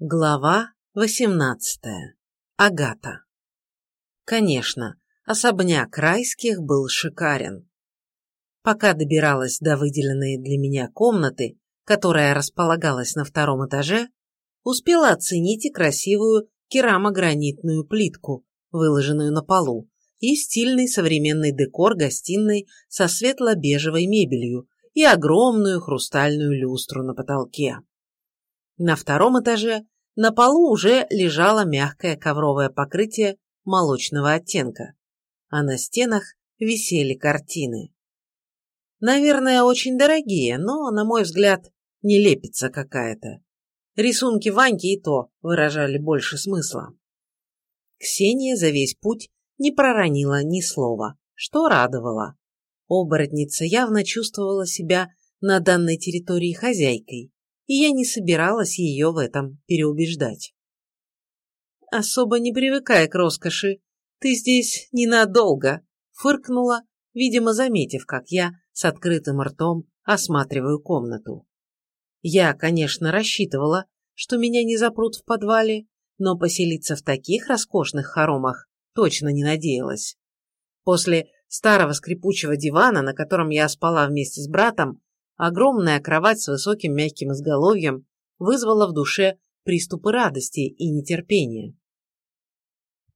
Глава 18. Агата. Конечно, особняк райских был шикарен. Пока добиралась до выделенной для меня комнаты, которая располагалась на втором этаже, успела оценить и красивую керамогранитную плитку, выложенную на полу, и стильный современный декор гостиной со светло-бежевой мебелью и огромную хрустальную люстру на потолке. На втором этаже на полу уже лежало мягкое ковровое покрытие молочного оттенка, а на стенах висели картины. Наверное, очень дорогие, но, на мой взгляд, не лепится какая-то. Рисунки Ваньки и то выражали больше смысла. Ксения за весь путь не проронила ни слова, что радовало. Оборотница явно чувствовала себя на данной территории хозяйкой, и я не собиралась ее в этом переубеждать. «Особо не привыкая к роскоши, ты здесь ненадолго», фыркнула, видимо, заметив, как я с открытым ртом осматриваю комнату. Я, конечно, рассчитывала, что меня не запрут в подвале, но поселиться в таких роскошных хоромах точно не надеялась. После старого скрипучего дивана, на котором я спала вместе с братом, Огромная кровать с высоким мягким изголовьем вызвала в душе приступы радости и нетерпения.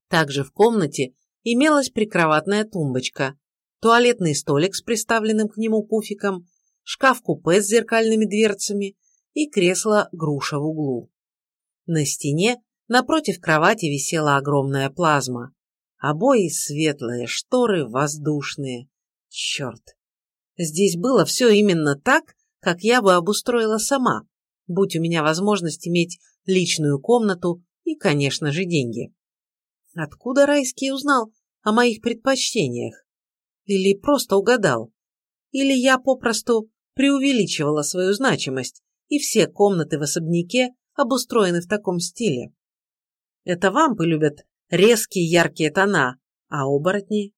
Также в комнате имелась прикроватная тумбочка, туалетный столик с приставленным к нему пуфиком, шкаф-купе с зеркальными дверцами и кресло-груша в углу. На стене напротив кровати висела огромная плазма. Обои светлые, шторы воздушные. Черт, Здесь было все именно так, как я бы обустроила сама, будь у меня возможность иметь личную комнату и, конечно же, деньги. Откуда Райский узнал о моих предпочтениях? Или просто угадал? Или я попросту преувеличивала свою значимость, и все комнаты в особняке обустроены в таком стиле? Это вампы любят резкие яркие тона, а оборотни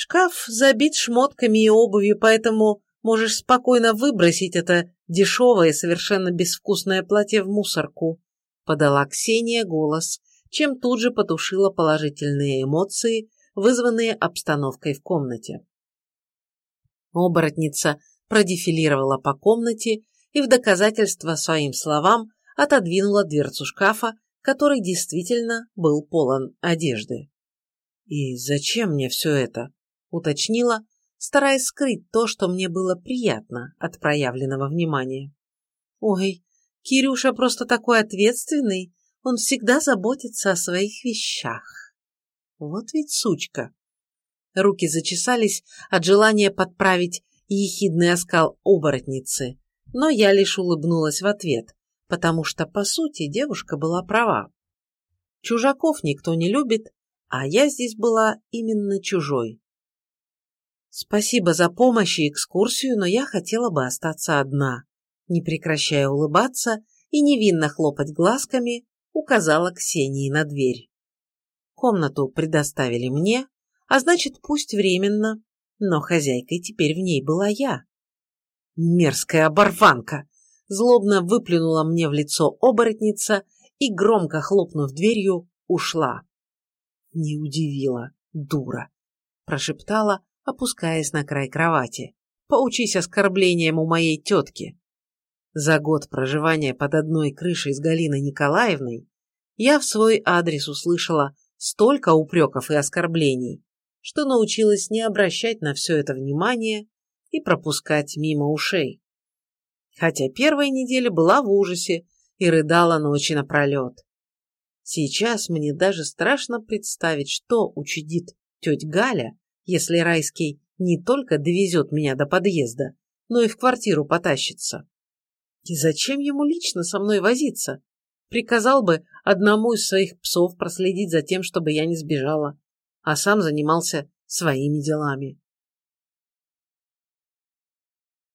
Шкаф забит шмотками и обувью, поэтому можешь спокойно выбросить это дешевое, совершенно безвкусное платье в мусорку», — подала Ксения голос, чем тут же потушила положительные эмоции, вызванные обстановкой в комнате. Оборотница продефилировала по комнате и в доказательство своим словам отодвинула дверцу шкафа, который действительно был полон одежды. «И зачем мне все это?» Уточнила, стараясь скрыть то, что мне было приятно от проявленного внимания. «Ой, Кирюша просто такой ответственный, он всегда заботится о своих вещах. Вот ведь сучка!» Руки зачесались от желания подправить ехидный оскал оборотницы, но я лишь улыбнулась в ответ, потому что, по сути, девушка была права. Чужаков никто не любит, а я здесь была именно чужой. Спасибо за помощь и экскурсию, но я хотела бы остаться одна. Не прекращая улыбаться и невинно хлопать глазками, указала Ксении на дверь. Комнату предоставили мне, а значит, пусть временно, но хозяйкой теперь в ней была я. Мерзкая оборванка! Злобно выплюнула мне в лицо оборотница и, громко хлопнув дверью, ушла. Не удивила, дура, прошептала, опускаясь на край кровати. «Поучись оскорблением у моей тетки». За год проживания под одной крышей с Галиной Николаевной я в свой адрес услышала столько упреков и оскорблений, что научилась не обращать на все это внимания и пропускать мимо ушей. Хотя первая неделя была в ужасе и рыдала ночи напролет. Сейчас мне даже страшно представить, что учудит тетя Галя, если Райский не только довезет меня до подъезда, но и в квартиру потащится. И зачем ему лично со мной возиться? Приказал бы одному из своих псов проследить за тем, чтобы я не сбежала, а сам занимался своими делами.